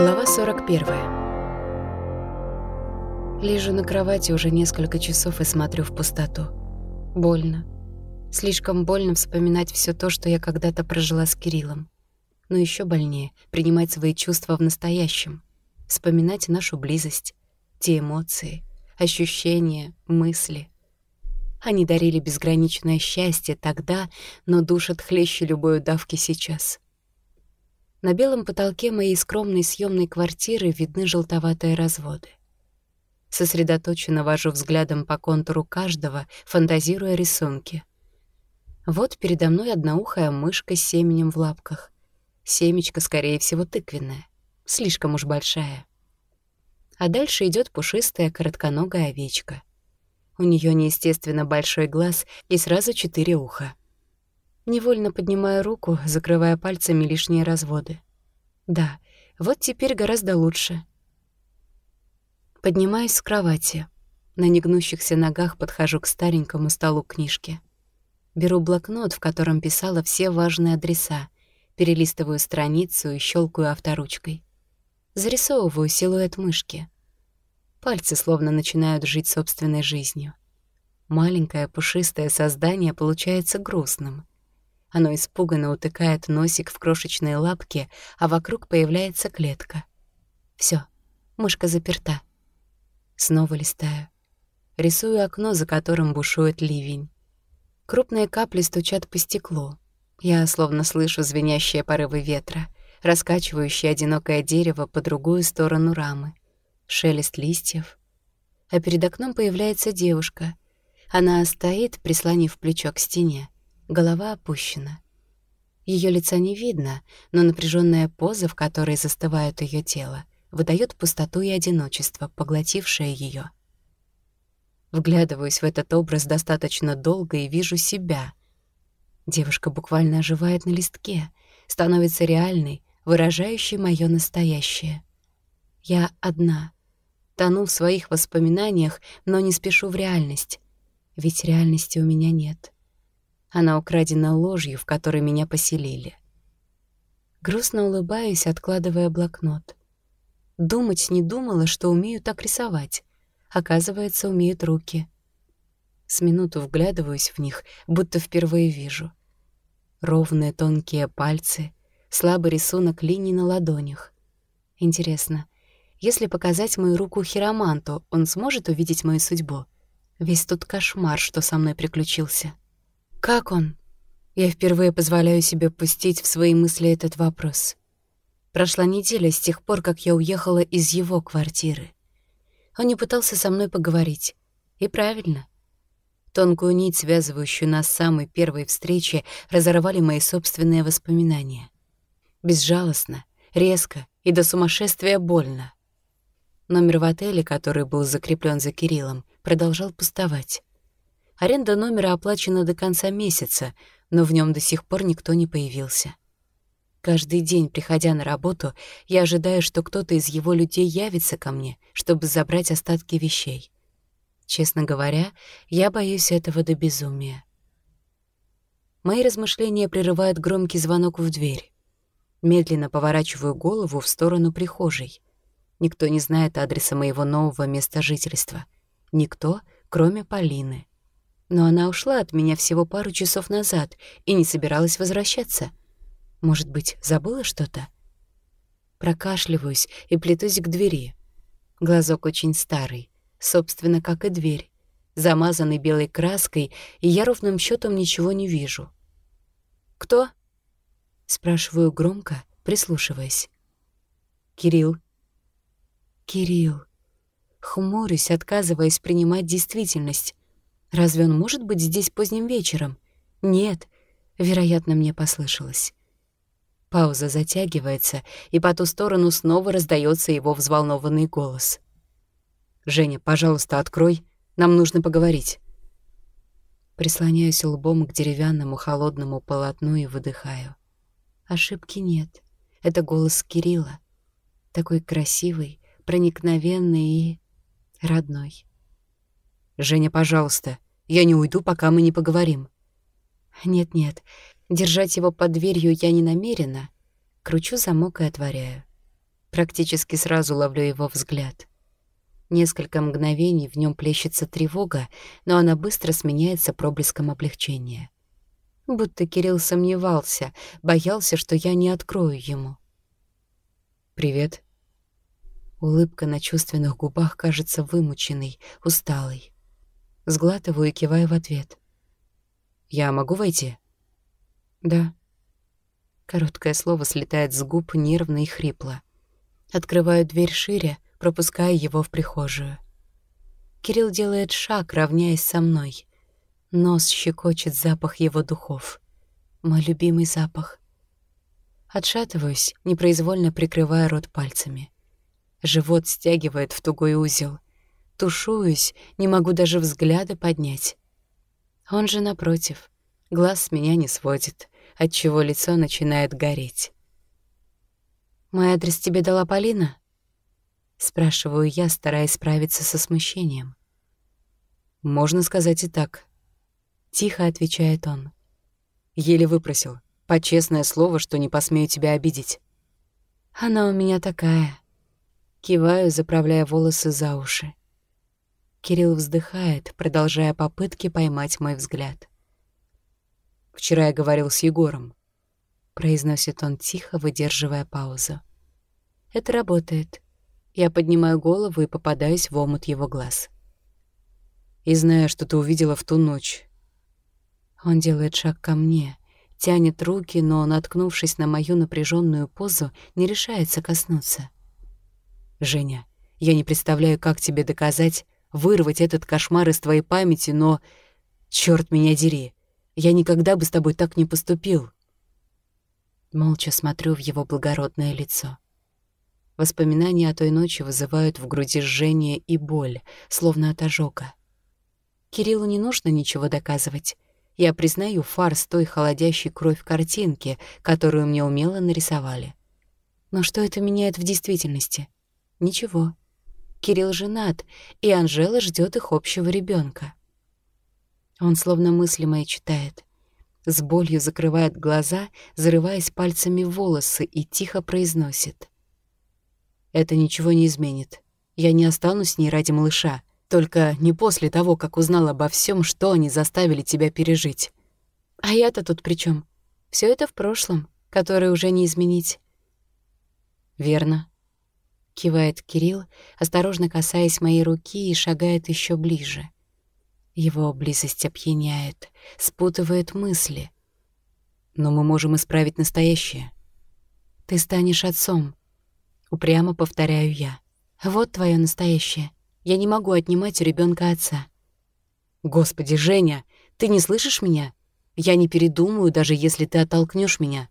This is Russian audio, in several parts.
Глава 41. Лежу на кровати уже несколько часов и смотрю в пустоту. Больно. Слишком больно вспоминать все то, что я когда-то прожила с Кириллом. Но еще больнее — принимать свои чувства в настоящем. Вспоминать нашу близость, те эмоции, ощущения, мысли. Они дарили безграничное счастье тогда, но душат хлеще любой удавки сейчас. На белом потолке моей скромной съемной квартиры видны желтоватые разводы. Сосредоточенно вожу взглядом по контуру каждого, фантазируя рисунки. Вот передо мной одноухая мышка с семенем в лапках. Семечко, скорее всего, тыквенное. Слишком уж большая. А дальше идет пушистая коротконогая овечка. У нее неестественно большой глаз и сразу четыре уха. Невольно поднимаю руку, закрывая пальцами лишние разводы. Да, вот теперь гораздо лучше. Поднимаюсь с кровати. На негнущихся ногах подхожу к старенькому столу книжки. Беру блокнот, в котором писала все важные адреса, перелистываю страницу и щелкаю авторучкой. Зарисовываю силуэт мышки. Пальцы словно начинают жить собственной жизнью. Маленькое пушистое создание получается грустным. Оно испуганно утыкает носик в крошечные лапки, а вокруг появляется клетка. Все, мышка заперта. Снова листаю. Рисую окно, за которым бушует ливень. Крупные капли стучат по стеклу. Я словно слышу звенящие порывы ветра, раскачивающие одинокое дерево по другую сторону рамы. Шелест листьев. А перед окном появляется девушка. Она стоит, прислонив плечо к стене голова опущена. Ее лица не видно, но напряженная поза, в которой застывает ее тело, выдает пустоту и одиночество, поглотившее ее. Вглядываюсь в этот образ достаточно долго и вижу себя. Девушка буквально оживает на листке, становится реальной, выражающей мое настоящее. Я одна, тону в своих воспоминаниях, но не спешу в реальность, ведь реальности у меня нет. Она украдена ложью, в которой меня поселили. Грустно улыбаюсь, откладывая блокнот. Думать не думала, что умею так рисовать. Оказывается, умеют руки. С минуту вглядываюсь в них, будто впервые вижу. Ровные тонкие пальцы, слабый рисунок линий на ладонях. Интересно, если показать мою руку хироманту, он сможет увидеть мою судьбу? Весь тот кошмар, что со мной приключился. Как он? Я впервые позволяю себе пустить в свои мысли этот вопрос. Прошла неделя с тех пор, как я уехала из его квартиры. Он не пытался со мной поговорить. И правильно. Тонкую нить, связывающую нас с самой первой встречи, разорвали мои собственные воспоминания. Безжалостно, резко и до сумасшествия больно. Номер в отеле, который был закреплен за Кириллом, продолжал пустовать. Аренда номера оплачена до конца месяца, но в нем до сих пор никто не появился. Каждый день, приходя на работу, я ожидаю, что кто-то из его людей явится ко мне, чтобы забрать остатки вещей. Честно говоря, я боюсь этого до безумия. Мои размышления прерывает громкий звонок в дверь. Медленно поворачиваю голову в сторону прихожей. Никто не знает адреса моего нового места жительства. Никто, кроме Полины. Но она ушла от меня всего пару часов назад и не собиралась возвращаться. Может быть, забыла что-то? Прокашливаюсь и плетусь к двери. Глазок очень старый, собственно, как и дверь, замазанный белой краской, и я ровным счетом ничего не вижу. «Кто?» — спрашиваю громко, прислушиваясь. «Кирилл». «Кирилл». Хмурюсь, отказываясь принимать действительность. Разве он может быть здесь поздним вечером? Нет, вероятно, мне послышалось. Пауза затягивается, и по ту сторону снова раздается его взволнованный голос. «Женя, пожалуйста, открой, нам нужно поговорить». Прислоняюсь лбом к деревянному холодному полотну и выдыхаю. Ошибки нет. Это голос Кирилла. Такой красивый, проникновенный и родной. «Женя, пожалуйста, я не уйду, пока мы не поговорим». «Нет-нет, держать его под дверью я не намерена». Кручу замок и отворяю. Практически сразу ловлю его взгляд. Несколько мгновений в нем плещется тревога, но она быстро сменяется проблеском облегчения. Будто Кирилл сомневался, боялся, что я не открою ему. «Привет». Улыбка на чувственных губах кажется вымученной, усталой. Сглатываю и киваю в ответ. «Я могу войти?» «Да». Короткое слово слетает с губ нервно и хрипло. Открываю дверь шире, пропуская его в прихожую. Кирилл делает шаг, равняясь со мной. Нос щекочет запах его духов. Мой любимый запах. Отшатываюсь, непроизвольно прикрывая рот пальцами. Живот стягивает в тугой узел. Тушуюсь, не могу даже взгляда поднять. Он же напротив. Глаз с меня не сводит, отчего лицо начинает гореть. «Мой адрес тебе дала Полина?» Спрашиваю я, стараясь справиться со смущением. «Можно сказать и так», — тихо отвечает он. «Еле выпросил. По честное слово, что не посмею тебя обидеть». «Она у меня такая». Киваю, заправляя волосы за уши. Кирилл вздыхает, продолжая попытки поймать мой взгляд. «Вчера я говорил с Егором», — произносит он тихо, выдерживая паузу. «Это работает». Я поднимаю голову и попадаюсь в омут его глаз. «И знаю, что ты увидела в ту ночь». Он делает шаг ко мне, тянет руки, но, наткнувшись на мою напряженную позу, не решается коснуться. «Женя, я не представляю, как тебе доказать, вырвать этот кошмар из твоей памяти, но... Чёрт меня дери, я никогда бы с тобой так не поступил». Молча смотрю в его благородное лицо. Воспоминания о той ночи вызывают в груди жжение и боль, словно от ожога. Кириллу не нужно ничего доказывать. Я признаю фарс той холодящей кровь картинки, которую мне умело нарисовали. Но что это меняет в действительности? Ничего. Кирилл женат, и Анжела ждет их общего ребенка. Он словно мысли мои читает. С болью закрывает глаза, зарываясь пальцами в волосы, и тихо произносит. Это ничего не изменит. Я не останусь с ней ради малыша. Только не после того, как узнал обо всем, что они заставили тебя пережить. А я-то тут при чем? Все это в прошлом, которое уже не изменить. Верно. Кивает Кирилл, осторожно касаясь моей руки и шагает еще ближе. Его близость опьяняет, спутывает мысли. Но мы можем исправить настоящее. Ты станешь отцом, Упрямо повторяю я. Вот твое настоящее. Я не могу отнимать у ребенка отца. Господи, Женя, ты не слышишь меня? Я не передумаю, даже если ты оттолкнешь меня.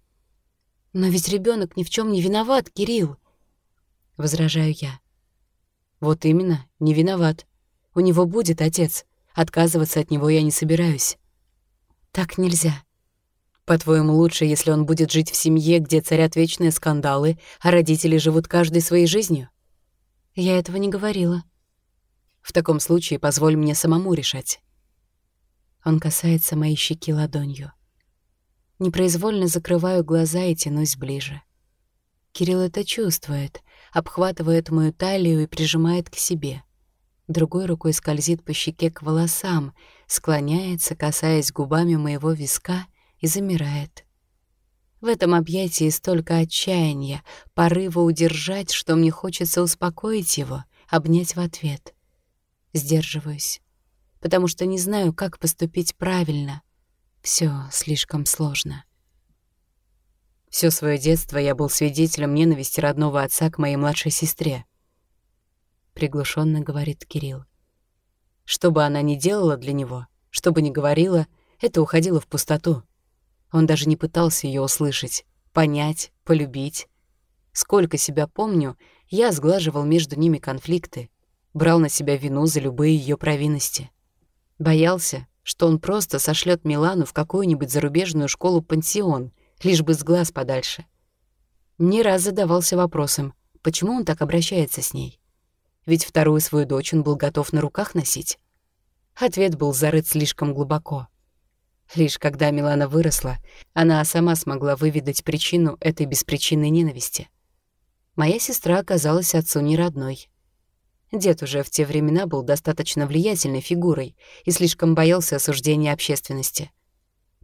Но ведь ребенок ни в чем не виноват, Кирилл. Возражаю я. Вот именно, не виноват. У него будет отец. Отказываться от него я не собираюсь. Так нельзя. По-твоему, лучше, если он будет жить в семье, где царят вечные скандалы, а родители живут каждой своей жизнью? Я этого не говорила. В таком случае позволь мне самому решать. Он касается моей щеки ладонью. Непроизвольно закрываю глаза и тянусь ближе. Кирилл это чувствует, обхватывает мою талию и прижимает к себе. Другой рукой скользит по щеке к волосам, склоняется, касаясь губами моего виска — и замирает. В этом объятии столько отчаяния, порыва удержать, что мне хочется успокоить его, обнять в ответ. Сдерживаюсь, потому что не знаю, как поступить правильно. Все слишком сложно. Все свое детство я был свидетелем ненависти родного отца к моей младшей сестре. Приглушенно говорит Кирилл. Что бы она ни делала для него, что бы ни говорила, это уходило в пустоту. Он даже не пытался ее услышать, понять, полюбить. Сколько себя помню, я сглаживал между ними конфликты, брал на себя вину за любые ее провинности. Боялся, что он просто сошлет Милану в какую-нибудь зарубежную школу-пансион, лишь бы с глаз подальше. Не раз задавался вопросом, почему он так обращается с ней. Ведь вторую свою дочь он был готов на руках носить. Ответ был зарыт слишком глубоко — Лишь когда Милана выросла, она сама смогла выведать причину этой беспричинной ненависти. Моя сестра оказалась отцу не родной. Дед уже в те времена был достаточно влиятельной фигурой и слишком боялся осуждения общественности.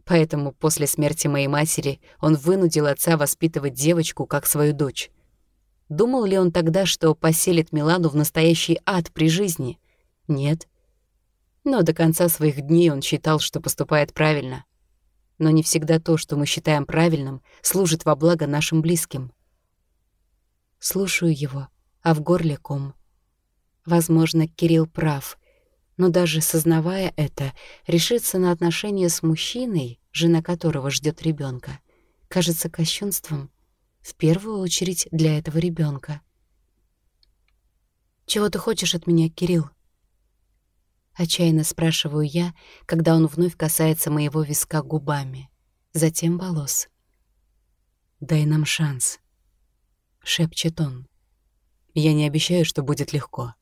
Поэтому после смерти моей матери он вынудил отца воспитывать девочку как свою дочь. Думал ли он тогда, что поселит Милану в настоящий ад при жизни? Нет. Но до конца своих дней он считал, что поступает правильно. Но не всегда то, что мы считаем правильным, служит во благо нашим близким. Слушаю его, а в горле ком. Возможно, Кирилл прав, но даже сознавая это, решиться на отношения с мужчиной, жена которого ждет ребенка, кажется кощунством, в первую очередь для этого ребенка. «Чего ты хочешь от меня, Кирилл?» Отчаянно спрашиваю я, когда он вновь касается моего виска губами, затем волос. «Дай нам шанс», — шепчет он. «Я не обещаю, что будет легко.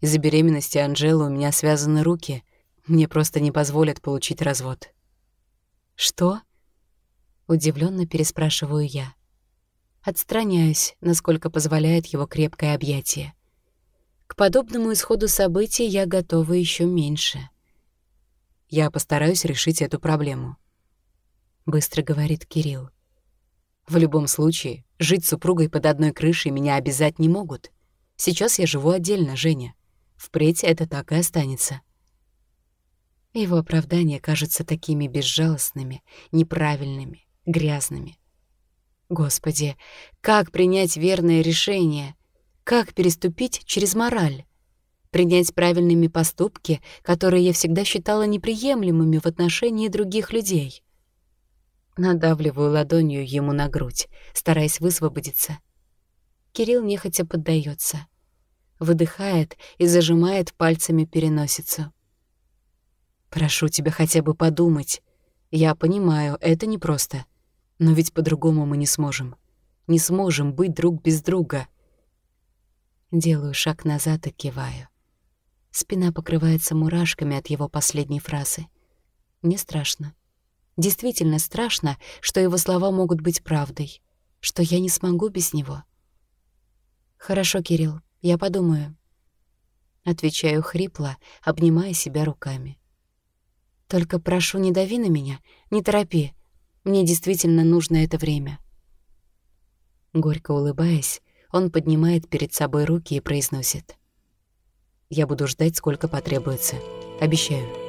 Из-за беременности Анжелы у меня связаны руки. Мне просто не позволят получить развод». «Что?» — удивленно переспрашиваю я. Отстраняюсь, насколько позволяет его крепкое объятие. К подобному исходу событий я готова еще меньше. Я постараюсь решить эту проблему. Быстро говорит Кирилл. В любом случае, жить с супругой под одной крышей меня обязать не могут. Сейчас я живу отдельно, Женя. Впредь это так и останется. Его оправдания кажутся такими безжалостными, неправильными, грязными. Господи, как принять верное решение? Как переступить через мораль? Принять правильными поступки, которые я всегда считала неприемлемыми в отношении других людей. Надавливаю ладонью ему на грудь, стараясь высвободиться. Кирилл нехотя поддается, Выдыхает и зажимает пальцами переносицу. «Прошу тебя хотя бы подумать. Я понимаю, это непросто. Но ведь по-другому мы не сможем. Не сможем быть друг без друга». Делаю шаг назад и киваю. Спина покрывается мурашками от его последней фразы. Мне страшно. Действительно страшно, что его слова могут быть правдой, что я не смогу без него. «Хорошо, Кирилл, я подумаю». Отвечаю хрипло, обнимая себя руками. «Только прошу, не дави на меня, не торопи. Мне действительно нужно это время». Горько улыбаясь, он поднимает перед собой руки и произносит. «Я буду ждать, сколько потребуется. Обещаю».